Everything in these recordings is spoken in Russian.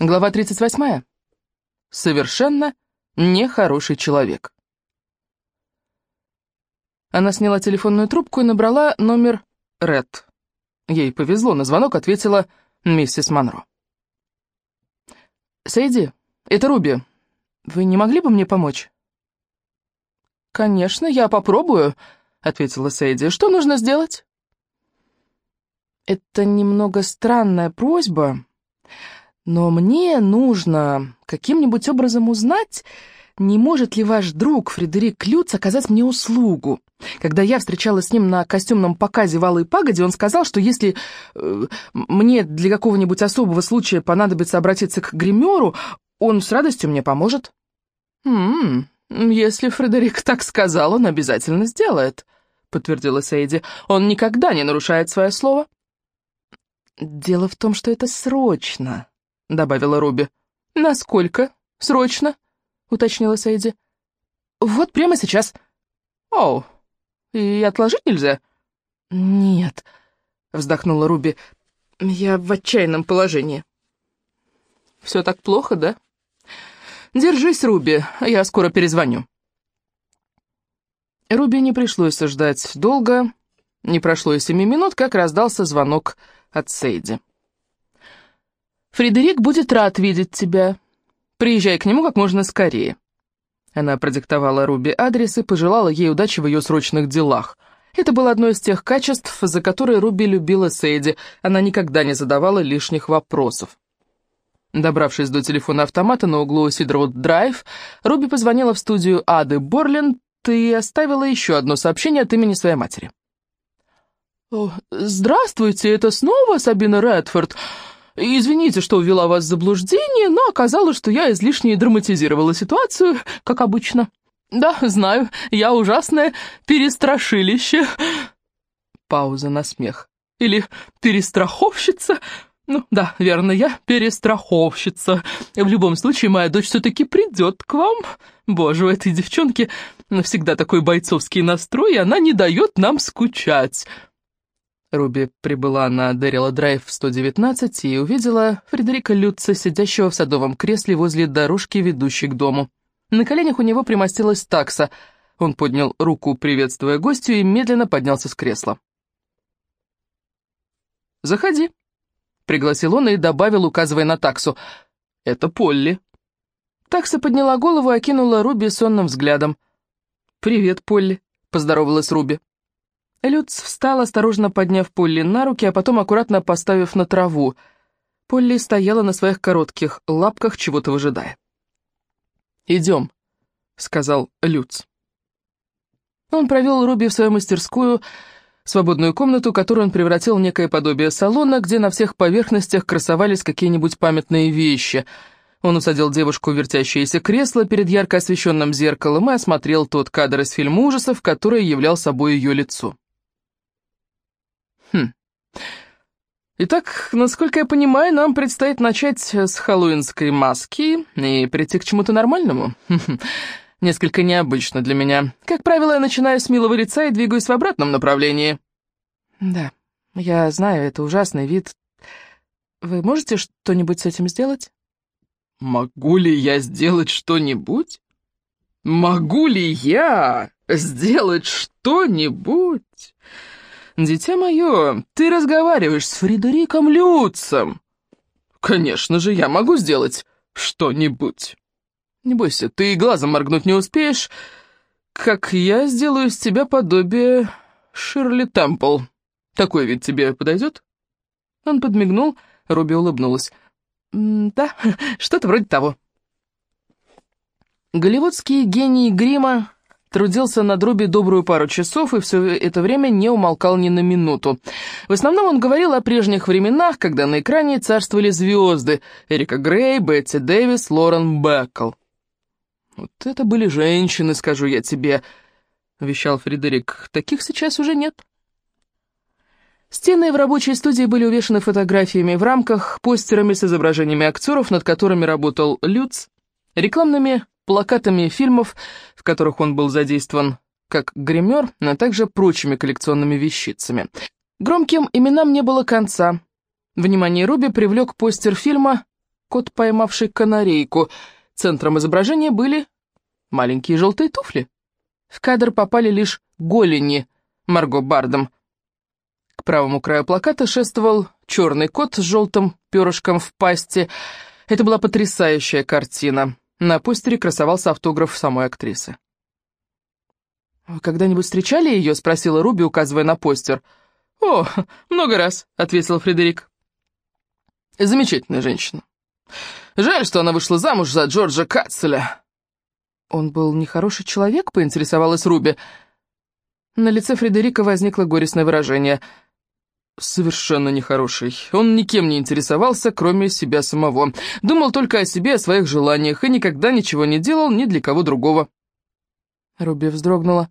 Глава 38. Совершенно нехороший человек. Она сняла телефонную трубку и набрала номер Ред. Ей повезло, на звонок ответила миссис Монро. «Сейди, это Руби. Вы не могли бы мне помочь?» «Конечно, я попробую», — ответила Сейди. «Что нужно сделать?» «Это немного странная просьба», но мне нужно каким-нибудь образом узнать, не может ли ваш друг Фредерик Люц оказать мне услугу. Когда я встречалась с ним на костюмном показе «Валы и пагоди», он сказал, что если э, мне для какого-нибудь особого случая понадобится обратиться к гримеру, он с радостью мне поможет. «М -м, если Фредерик так сказал, он обязательно сделает», — подтвердила Сейди. «Он никогда не нарушает свое слово». «Дело в том, что это срочно», — добавила Руби. «Насколько? Срочно?» — уточнила Сейди. «Вот прямо сейчас». «Оу, и отложить нельзя?» «Нет», — вздохнула Руби. «Я в отчаянном положении». «Все так плохо, да?» «Держись, Руби, я скоро перезвоню». Руби не пришлось ждать долго. Не прошло и семи минут, как раздался звонок от Сейди. Фредерик будет рад видеть тебя. Приезжай к нему как можно скорее». Она продиктовала Руби адрес и пожелала ей удачи в ее срочных делах. Это было одно из тех качеств, за которые Руби любила Сейди. Она никогда не задавала лишних вопросов. Добравшись до телефона автомата на углу Сидроуд-Драйв, Руби позвонила в студию Ады Борленд и оставила еще одно сообщение от имени своей матери. «Здравствуйте, это снова Сабина Редфорд. Извините, что увела вас в заблуждение, но оказалось, что я излишне драматизировала ситуацию, как обычно. Да, знаю, я ужасное перестрашилище. Пауза на смех. Или перестраховщица. Ну, да, верно, я перестраховщица. В любом случае, моя дочь все-таки придет к вам. Боже, у этой девчонки навсегда такой бойцовский настрой, и она не дает нам скучать. Руби прибыла на Дэрила Драйв в 119 и увидела Фредерика Люца, сидящего в садовом кресле возле дорожки, ведущей к дому. На коленях у него примостилась такса. Он поднял руку, приветствуя гостю, и медленно поднялся с кресла. «Заходи», — пригласил он и добавил, указывая на таксу. «Это Полли». Такса подняла голову и окинула Руби сонным взглядом. «Привет, Полли», — поздоровалась Руби. Люц встал, осторожно подняв Полли на руки, а потом аккуратно поставив на траву. Полли стояла на своих коротких лапках, чего-то выжидая. «Идем», — сказал Люц. Он провел Руби в свою мастерскую, свободную комнату, которую он превратил в некое подобие салона, где на всех поверхностях красовались какие-нибудь памятные вещи. Он усадил девушку в вертящееся кресло перед ярко освещенным зеркалом и осмотрел тот кадр из фильма ужасов, который являл собой ее лицо. Хм. Итак, насколько я понимаю, нам предстоит начать с хэллоуинской маски и прийти к чему-то нормальному. Несколько необычно для меня. Как правило, я начинаю с милого лица и двигаюсь в обратном направлении. Да, я знаю, это ужасный вид. Вы можете что-нибудь с этим сделать? Могу ли я сделать что-нибудь? Могу ли я сделать что-нибудь? «Дитя мое, ты разговариваешь с Фредериком Люцем!» «Конечно же, я могу сделать что-нибудь!» «Не бойся, ты глазом моргнуть не успеешь, как я сделаю из тебя подобие Ширли Темпл. Такой вид тебе подойдет?» Он подмигнул, Руби улыбнулась. «Да, что-то вроде того». Голливудские гении грима Трудился над Руби добрую пару часов и все это время не умолкал ни на минуту. В основном он говорил о прежних временах, когда на экране царствовали звезды Эрика Грей, Бетти Дэвис, Лорен Беккл. «Вот это были женщины, скажу я тебе», — вещал Фредерик. «Таких сейчас уже нет». Стены в рабочей студии были увешаны фотографиями в рамках, постерами с изображениями актеров, над которыми работал Люц, рекламными плакатами фильмов, в которых он был задействован как гример, а также прочими коллекционными вещицами. Громким именам не было конца. Внимание Руби привлек постер фильма кот, поймавший канарейку. Центром изображения были маленькие желтые туфли. В кадр попали лишь голени Марго Бардом. К правому краю плаката шествовал черный кот с желтым перышком в пасти. Это была потрясающая картина. На постере красовался автограф самой актрисы. «Вы когда-нибудь встречали ее?» — спросила Руби, указывая на постер. «О, много раз», — ответил Фредерик. «Замечательная женщина. Жаль, что она вышла замуж за Джорджа Катцеля». «Он был нехороший человек?» — поинтересовалась Руби. На лице Фредерика возникло горестное выражение. «Совершенно нехороший. Он никем не интересовался, кроме себя самого. Думал только о себе, о своих желаниях, и никогда ничего не делал ни для кого другого». Руби вздрогнула.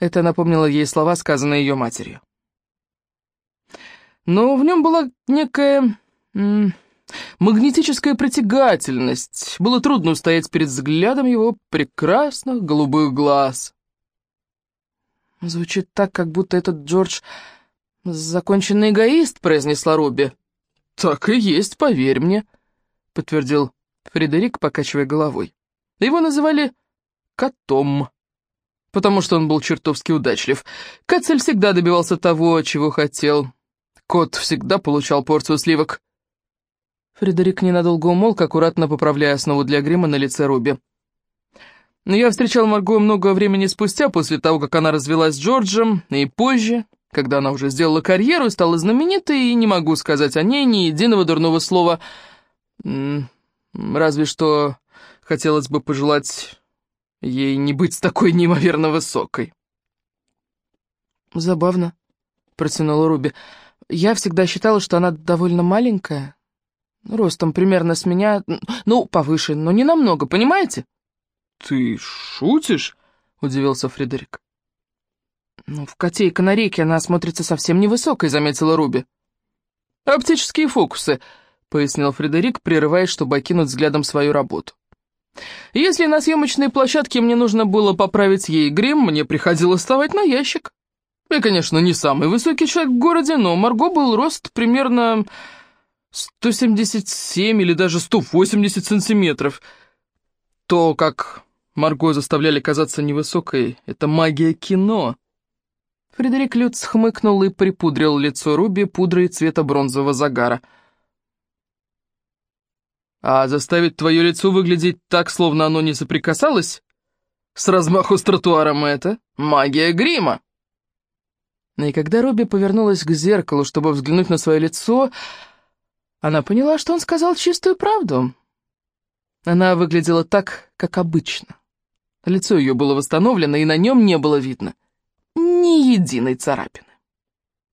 Это напомнило ей слова, сказанные ее матерью. Но в нем была некая магнетическая притягательность. Было трудно устоять перед взглядом его прекрасных голубых глаз. «Звучит так, как будто этот Джордж законченный эгоист», — произнесла Робби. «Так и есть, поверь мне», — подтвердил Фредерик, покачивая головой. Его называли «котом» потому что он был чертовски удачлив. Кацель всегда добивался того, чего хотел. Кот всегда получал порцию сливок. Фредерик ненадолго умолк, аккуратно поправляя основу для грима на лице Руби. Я встречал Марго много времени спустя, после того, как она развелась с Джорджем, и позже, когда она уже сделала карьеру и стала знаменитой, и не могу сказать о ней ни единого дурного слова. Разве что хотелось бы пожелать Ей не быть такой неимоверно высокой. «Забавно», — протянула Руби. «Я всегда считала, что она довольно маленькая. Ростом примерно с меня, ну, повыше, но не намного, понимаете?» «Ты шутишь?» — удивился Фредерик. «Ну, в коте и канарейке она смотрится совсем невысокой», — заметила Руби. «Оптические фокусы», — пояснил Фредерик, прерываясь, чтобы окинуть взглядом свою работу. Если на съемочной площадке мне нужно было поправить ей грим, мне приходилось вставать на ящик. Я, конечно, не самый высокий человек в городе, но Марго был рост примерно 177 или даже 180 сантиметров. То, как Марго заставляли казаться невысокой, это магия кино. Фредерик Люц хмыкнул и припудрил лицо Руби пудрой цвета бронзового загара — а заставить твое лицо выглядеть так, словно оно не соприкасалось с размаху с тротуаром, это магия грима. И когда Робби повернулась к зеркалу, чтобы взглянуть на свое лицо, она поняла, что он сказал чистую правду. Она выглядела так, как обычно. Лицо ее было восстановлено, и на нем не было видно ни единой царапины.